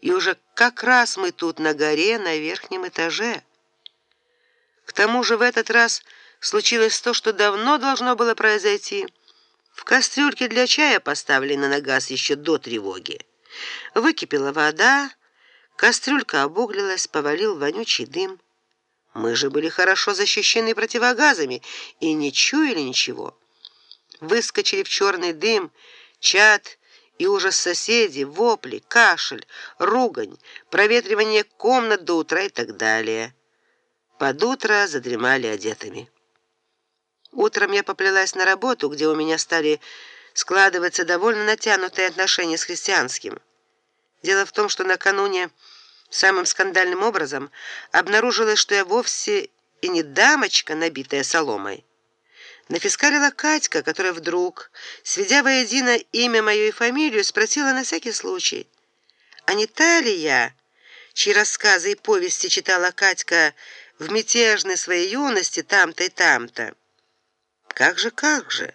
И уже как раз мы тут на горе на верхнем этаже. К тому же в этот раз случилось то, что давно должно было произойти. В кастрюльке для чая, поставленной на газ еще до тревоги, выкипела вода, кастрюлька обуглилась, повалил вонючий дым. Мы же были хорошо защищены противогазами и не чуяли ничего. Выскочили в черный дым, чад и ужас соседей, вопли, кашель, ругань, проветривание комнат до утра и так далее. Под утро задремали одетыми. Утром я поплелась на работу, где у меня стали складываться довольно натянутые отношения с христианским. Дело в том, что накануне самым скандальным образом обнаружилось, что я вовсе и не дамочка, набитая соломой. Нафискалила Катька, которая вдруг, сведя воедино имя мое и фамилию, спросила на всякий случай: "А не та ли я, чьи рассказы и повести читала Катька в мятежной своей юности там-то и там-то?" Как же, как же?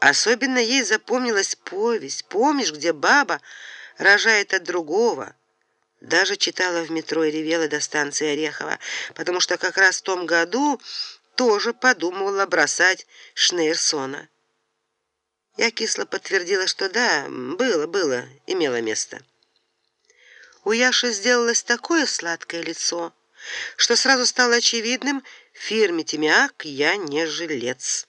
Особенно ей запомнилась повесть. Помнишь, где баба рожает от другого? Даже читала в метро и ревела до станции Орехова, потому что как раз в том году тоже подумывала бросать Шнейрсона. Я кисло подтвердила, что да, было, было, имело место. У Яши сделалось такое сладкое лицо, что сразу стало очевидным, в фирме Тимяк я не жилец.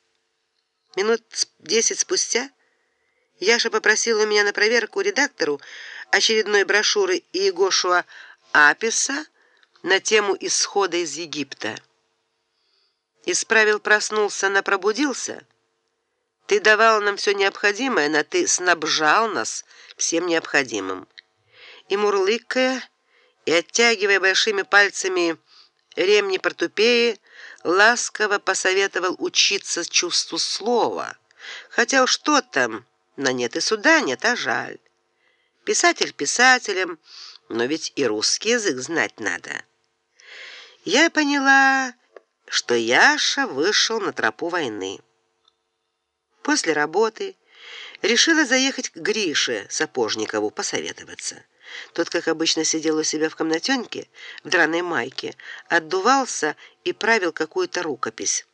Минут десять спустя Яша попросил у меня на проверку редактору очередной брошюры Иегошуа Аписа на тему исхода из Египта. Исправил проснулся, на пробудился. Ты давал нам все необходимое, но ты снабжал нас всем необходимым. И мурлыкая и оттягивая большими пальцами ремни портупеи, ласково посоветовал учиться чувству слова. Хотя уж что там, на нет и суда нет, а жаль. Писатель писателем, но ведь и русский язык знать надо. Я поняла, что Яша вышел на тропу войны. После работы решила заехать к Грише Сапожникову посоветоваться. Тот, как обычно, сидел у себя в комнатенке в драной майке, отдувался и правил какую-то рукопись.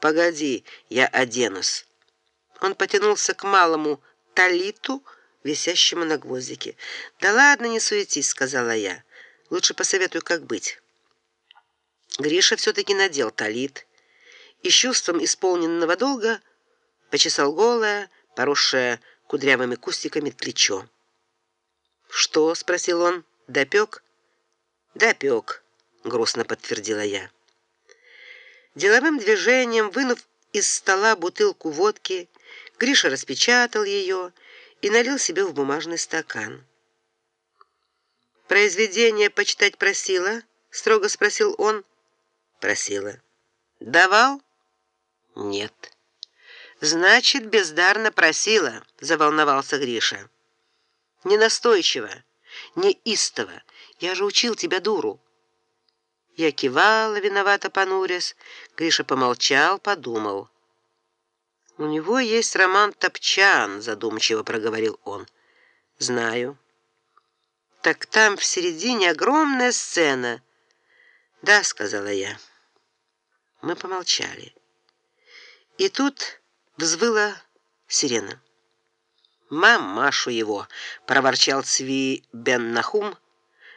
Погоди, я оденусь. Он потянулся к малому талиту, висящему на гвоздике. Да ладно, не суетись, сказала я. Лучше посоветуй, как быть. Гриша все таки надел талит и чувством исполненного долга почесал голое, поросшее кудрявыми кустиками плечо. Что? спросил он. Допек? Допек, грустно подтвердила я. Деловым движением, вынув из стола бутылку водки, Гриша распечатал ее и налил себе в бумажный стакан. Произведение почитать просила? строго спросил он. Просила. Давал? Нет. Значит, бездарно просила, заволновался Гриша. Не настойчиво, не истово. Я же учил тебя, дуру. Я кивала, виновато понурясь. Гриша помолчал, подумал. У него есть роман Топчан, задумчиво проговорил он. Знаю. Так там в середине огромная сцена. Да, сказала я. Мы помолчали. И тут взвыла сирена. Мамашу его, проворчал Цви бен Нахум,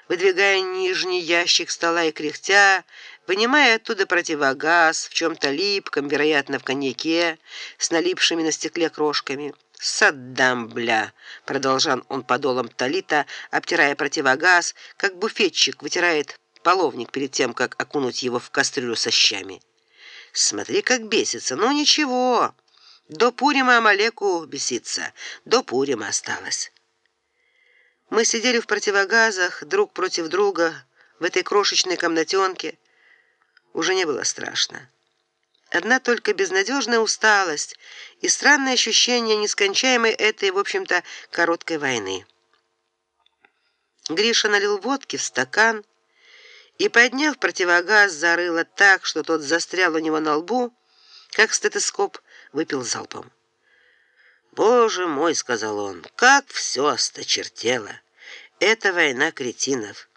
выдвигая нижний ящик стола и кряхтя, вынимая оттуда противогаз в чем то липком, вероятно, в коньяке, с налипшими на стекле крошками. Саддам, бля, продолжал он подолом талита, обтирая противогаз, как буфетчик вытирает половник перед тем, как окунуть его в кастрюлю со щами. Смотри, как бесится. Ну ничего. До Пурима Амалеку бесится. До Пурима осталось. Мы сидели в противогазах друг против друга в этой крошечной комнатенке. Уже не было страшно. Одна только безнадежная усталость и странное ощущение нескончаемой этой, в общем-то, короткой войны. Гриша налил водки в стакан и, подняв противогаз, зарыло так, что тот застрял у него на лбу, как стетоскоп, выпил залпом. Боже мой, сказал он, как все осточертело. Это война кретинов.